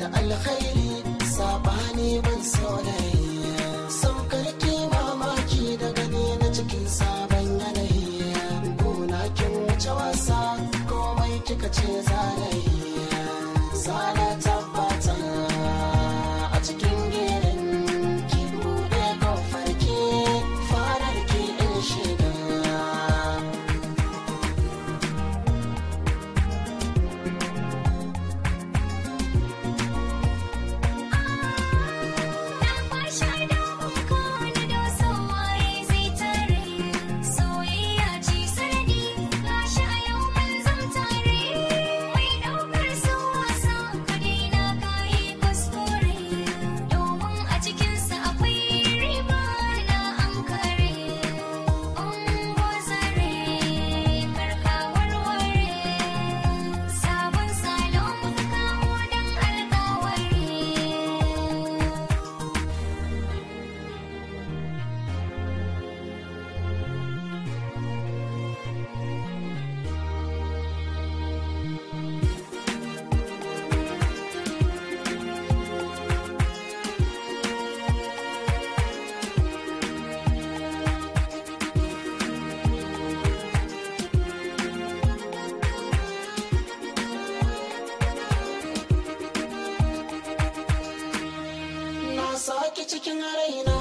da alkhairi saɓani ban soyayya sun karki mamaki da gani na cikin sabon yanayi. Gona kin wuce wasa komai kika ce zane cikin raina.